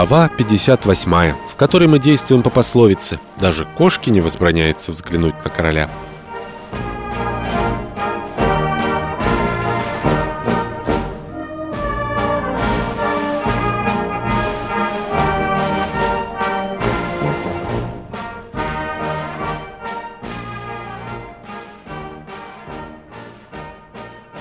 Глава 58, в которой мы действуем по пословице «Даже кошке не возбраняется взглянуть на короля».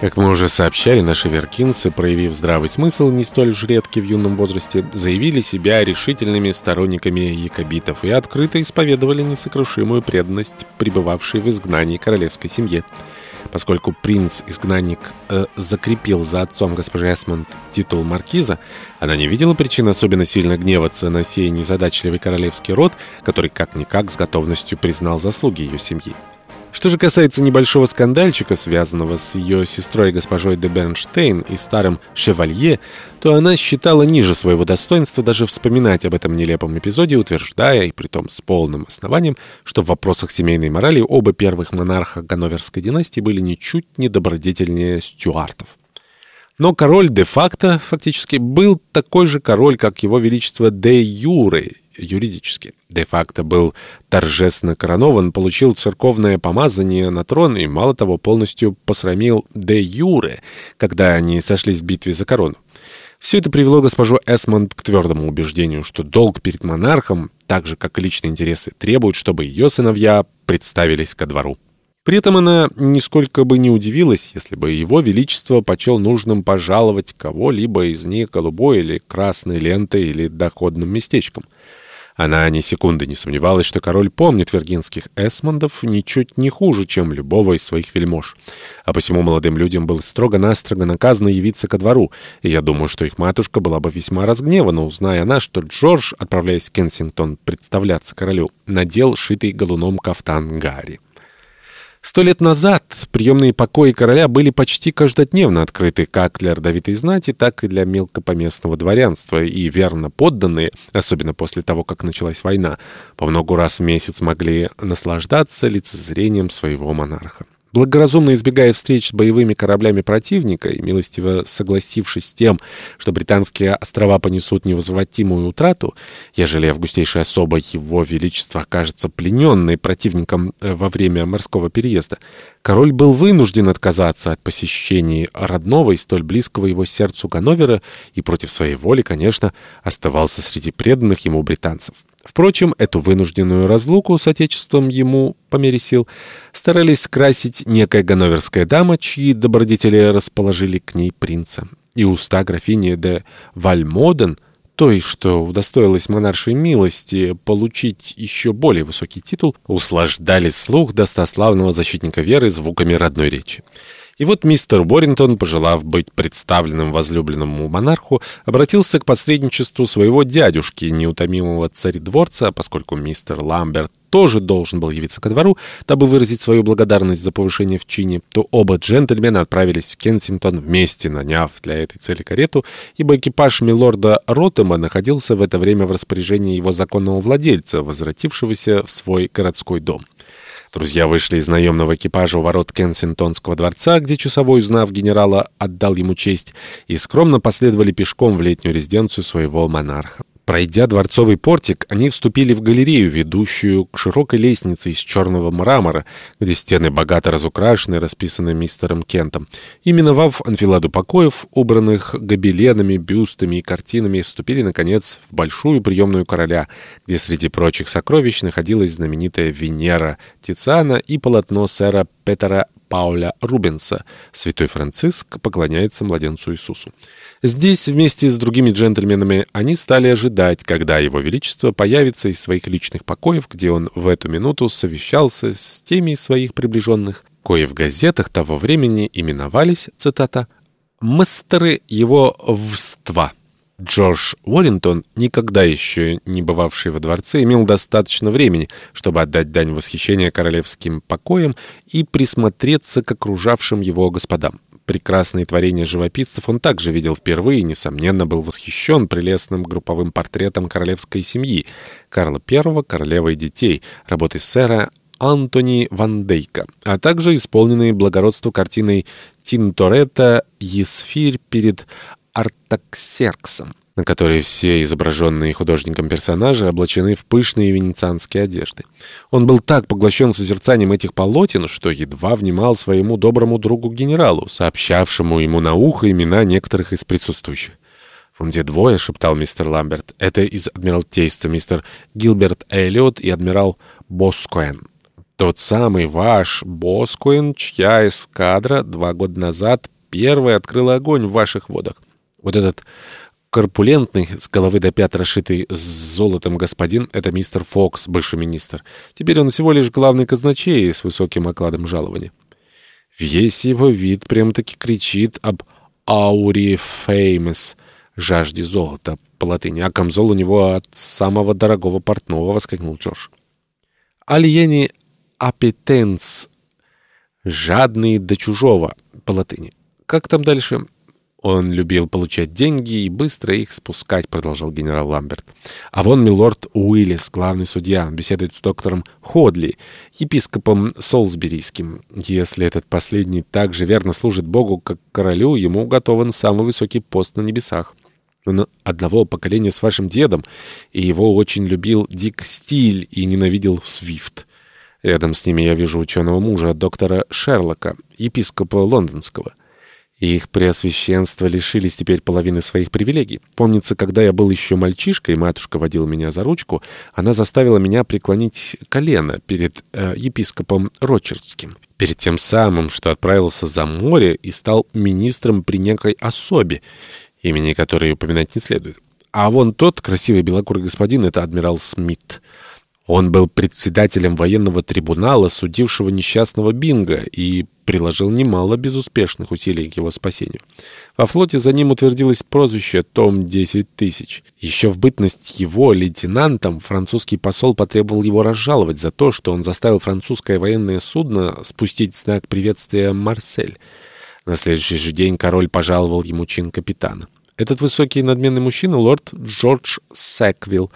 Как мы уже сообщали, наши веркинцы, проявив здравый смысл, не столь уж редкий в юном возрасте, заявили себя решительными сторонниками якобитов и открыто исповедовали несокрушимую преданность пребывавшей в изгнании королевской семье. Поскольку принц-изгнанник э, закрепил за отцом госпожи Эсмонд титул маркиза, она не видела причин особенно сильно гневаться на сей незадачливый королевский род, который как-никак с готовностью признал заслуги ее семьи. Что же касается небольшого скандальчика, связанного с ее сестрой госпожой де Бернштейн и старым «Шевалье», то она считала ниже своего достоинства даже вспоминать об этом нелепом эпизоде, утверждая, и притом с полным основанием, что в вопросах семейной морали оба первых монарха Ганноверской династии были ничуть не добродетельнее стюартов. Но король де-факто фактически был такой же король, как его величество де-юре, юридически. Де-факто был торжественно коронован, получил церковное помазание на трон и, мало того, полностью посрамил де-юре, когда они сошлись в битве за корону. Все это привело госпожу Эсмонд к твердому убеждению, что долг перед монархом, так же, как и личные интересы, требует, чтобы ее сыновья представились ко двору. При этом она нисколько бы не удивилась, если бы его величество почел нужным пожаловать кого-либо из них голубой или красной лентой или доходным местечком — она ни секунды не сомневалась, что король помнит виргинских эсмондов ничуть не хуже, чем любого из своих вельмож. А посему молодым людям было строго-настрого наказано явиться ко двору, и я думаю, что их матушка была бы весьма разгневана, узная она, что Джордж, отправляясь в Кенсингтон представляться королю, надел шитый галуном кафтан Гарри. Сто лет назад приемные покои короля были почти каждодневно открыты как для родовитой знати, так и для мелкопоместного дворянства, и верно подданные, особенно после того, как началась война, по многу раз в месяц могли наслаждаться лицезрением своего монарха. Благоразумно избегая встреч с боевыми кораблями противника и милостиво согласившись с тем, что британские острова понесут невозвратимую утрату, ежели августейшая особа его величества окажется плененной противником э, во время морского переезда, король был вынужден отказаться от посещений родного и столь близкого его сердцу Ганновера и против своей воли, конечно, оставался среди преданных ему британцев. Впрочем, эту вынужденную разлуку с отечеством ему, по мере сил, старались скрасить некая ганноверская дама, чьи добродетели расположили к ней принца. И уста графини де Вальмоден, той, что удостоилась монаршей милости получить еще более высокий титул, услаждали слух достославного защитника веры звуками родной речи. И вот мистер Боринтон, пожелав быть представленным возлюбленному монарху, обратился к посредничеству своего дядюшки, неутомимого царедворца, поскольку мистер Ламберт тоже должен был явиться ко двору, дабы выразить свою благодарность за повышение в чине, то оба джентльмена отправились в Кенсингтон вместе, наняв для этой цели карету, ибо экипаж милорда Роттема находился в это время в распоряжении его законного владельца, возвратившегося в свой городской дом. Друзья вышли из наемного экипажа у ворот Кенсингтонского дворца, где часовой, узнав генерала, отдал ему честь, и скромно последовали пешком в летнюю резиденцию своего монарха. Пройдя дворцовый портик, они вступили в галерею, ведущую к широкой лестнице из черного мрамора, где стены богато разукрашены, расписаны мистером Кентом. И, миновав анфиладу покоев, убранных гобеленами, бюстами и картинами, вступили, наконец, в большую приемную короля, где среди прочих сокровищ находилась знаменитая Венера Тициана и полотно сэра Петера Пауля Рубенса «Святой Франциск поклоняется младенцу Иисусу». Здесь вместе с другими джентльменами они стали ожидать, когда его величество появится из своих личных покоев, где он в эту минуту совещался с теми из своих приближенных, кои в газетах того времени именовались, цитата, «мастеры его вства». Джордж Уоррингтон, никогда еще не бывавший во дворце, имел достаточно времени, чтобы отдать дань восхищения королевским покоям и присмотреться к окружавшим его господам. Прекрасные творения живописцев он также видел впервые и, несомненно, был восхищен прелестным групповым портретом королевской семьи Карла I, королевы и детей, работы сэра Антони Ван Дейка, а также исполненной благородству картиной Тинторетта «Есфирь перед Артаксерксом». на которой все изображенные художником персонажи облачены в пышные венецианские одежды. Он был так поглощен созерцанием этих полотен, что едва внимал своему доброму другу-генералу, сообщавшему ему на ухо имена некоторых из присутствующих. «Вон где двое», — шептал мистер Ламберт. «Это из Адмиралтейства мистер Гилберт Эллиот и адмирал Боскоэн. Тот самый ваш Боскоэн, чья эскадра два года назад первая открыла огонь в ваших водах. Вот этот корпулентный, с головы до пят расшитый с золотом господин — это мистер Фокс, бывший министр. Теперь он всего лишь главный казначей с высоким окладом жалования. Весь его вид прямо-таки кричит об «аури феймес», жажде золота по латыни, а камзол у него от самого дорогого портного, — воскликнул Джордж. Альени апетенс, жадный до чужого, по латыни. Как там дальше? Он любил получать деньги и быстро их спускать, продолжал генерал Ламберт. А вон милорд Уиллис, главный судья, беседует с доктором Ходли, епископом Солсберийским. Если этот последний так же верно служит Богу, как королю, ему уготован самый высокий пост на небесах. Он одного поколения с вашим дедом, и его очень любил Дик Стиль и ненавидел Свифт. Рядом с ними я вижу ученого мужа, доктора Шерлока, епископа лондонского. И их преосвященство лишились теперь половины своих привилегий. Помнится, когда я был еще мальчишкой, матушка водила меня за ручку, она заставила меня преклонить колено перед э, епископом Рочердским, перед тем самым, что отправился за море и стал министром при некой особе, имени которой упоминать не следует. А вон тот красивый белокурый господин — это адмирал Смит. Он был председателем военного трибунала, судившего несчастного Бинга, и приложил немало безуспешных усилий к его спасению. Во флоте за ним утвердилось прозвище «Том 10 тысяч». Еще в бытность его лейтенантом французский посол потребовал его разжаловать за то, что он заставил французское военное судно спустить знак приветствия «Марсель». На следующий же день король пожаловал ему чин капитана. Этот высокий надменный мужчина — лорд Джордж Сэквилл.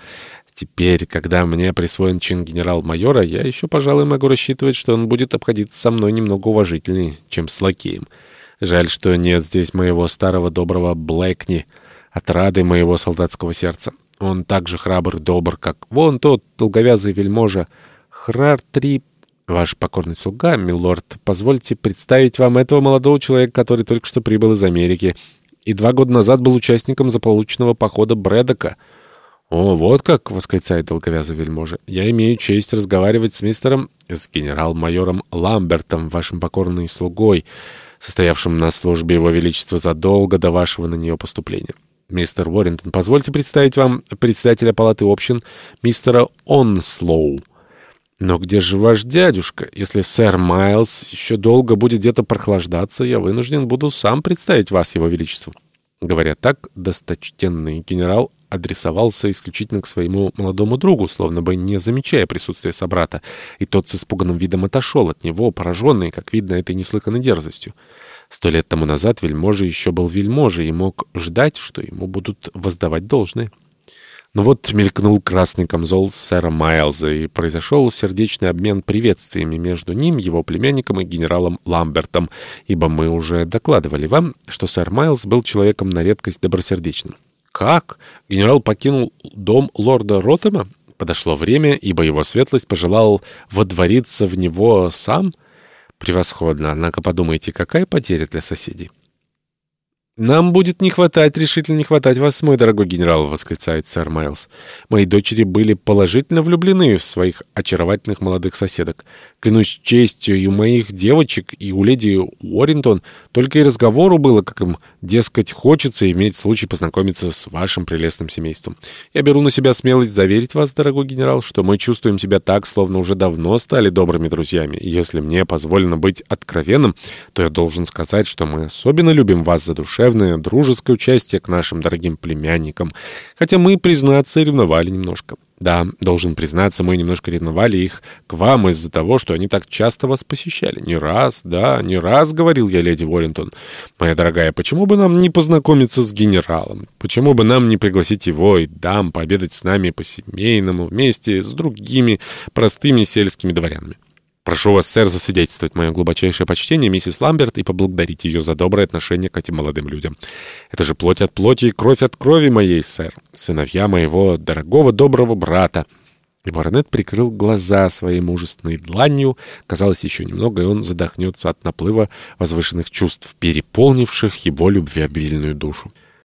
Теперь, когда мне присвоен чин генерал-майора, я еще, пожалуй, могу рассчитывать, что он будет обходиться со мной немного уважительнее, чем с лакеем. Жаль, что нет здесь моего старого доброго Блэкни, отрады моего солдатского сердца. Он так же храбр и добр, как вон тот долговязый вельможа Храртрип Ваш покорный слуга, милорд, позвольте представить вам этого молодого человека, который только что прибыл из Америки и два года назад был участником заполученного похода Брэдока. «О, вот как!» — восклицает долговязый вельможа. «Я имею честь разговаривать с мистером, с генерал-майором Ламбертом, вашим покорным слугой, состоявшим на службе его величества задолго до вашего на нее поступления. Мистер Уоррентон, позвольте представить вам председателя палаты общин, мистера Онслоу». «Но где же ваш дядюшка? Если сэр Майлз еще долго будет где-то прохлаждаться, я вынужден буду сам представить вас его величеству». Говоря так, досточтенный генерал адресовался исключительно к своему молодому другу, словно бы не замечая присутствия собрата, и тот с испуганным видом отошел от него, пораженный, как видно, этой неслыханной дерзостью. Сто лет тому назад вельможа еще был вельможей и мог ждать, что ему будут воздавать должное. Но вот мелькнул красный камзол сэра Майлза, и произошел сердечный обмен приветствиями между ним, его племянником и генералом Ламбертом, ибо мы уже докладывали вам, что сэр Майлз был человеком на редкость добросердечным. Как? Генерал покинул дом лорда Ротэма? Подошло время, ибо его светлость пожелал водвориться в него сам? Превосходно, однако подумайте, какая потеря для соседей? «Нам будет не хватать, решительно не хватать вас, мой дорогой генерал», — восклицает сэр Майлз. «Мои дочери были положительно влюблены в своих очаровательных молодых соседок. Клянусь честью, и у моих девочек, и у леди Уоррингтон только и разговору было, как им, дескать, хочется иметь случай познакомиться с вашим прелестным семейством. Я беру на себя смелость заверить вас, дорогой генерал, что мы чувствуем себя так, словно уже давно стали добрыми друзьями. И если мне позволено быть откровенным, то я должен сказать, что мы особенно любим вас за душевное, дружеское участие к нашим дорогим племянникам, хотя мы, признаться, ревновали немножко. Да, должен признаться, мы немножко ревновали их к вам из-за того, что они так часто вас посещали. Не раз, да, не раз, говорил я леди Уоррентон. Моя дорогая, почему бы нам не познакомиться с генералом? Почему бы нам не пригласить его и дам пообедать с нами по-семейному вместе с другими простыми сельскими дворянами? Прошу вас, сэр, засвидетельствовать мое глубочайшее почтение миссис Ламберт и поблагодарить ее за доброе отношение к этим молодым людям. Это же плоть от плоти и кровь от крови моей, сэр. Сыновья моего дорогого доброго брата. И баронет прикрыл глаза своей мужественной дланью. Казалось, еще немного, и он задохнется от наплыва возвышенных чувств, переполнивших его любвеобильную душу.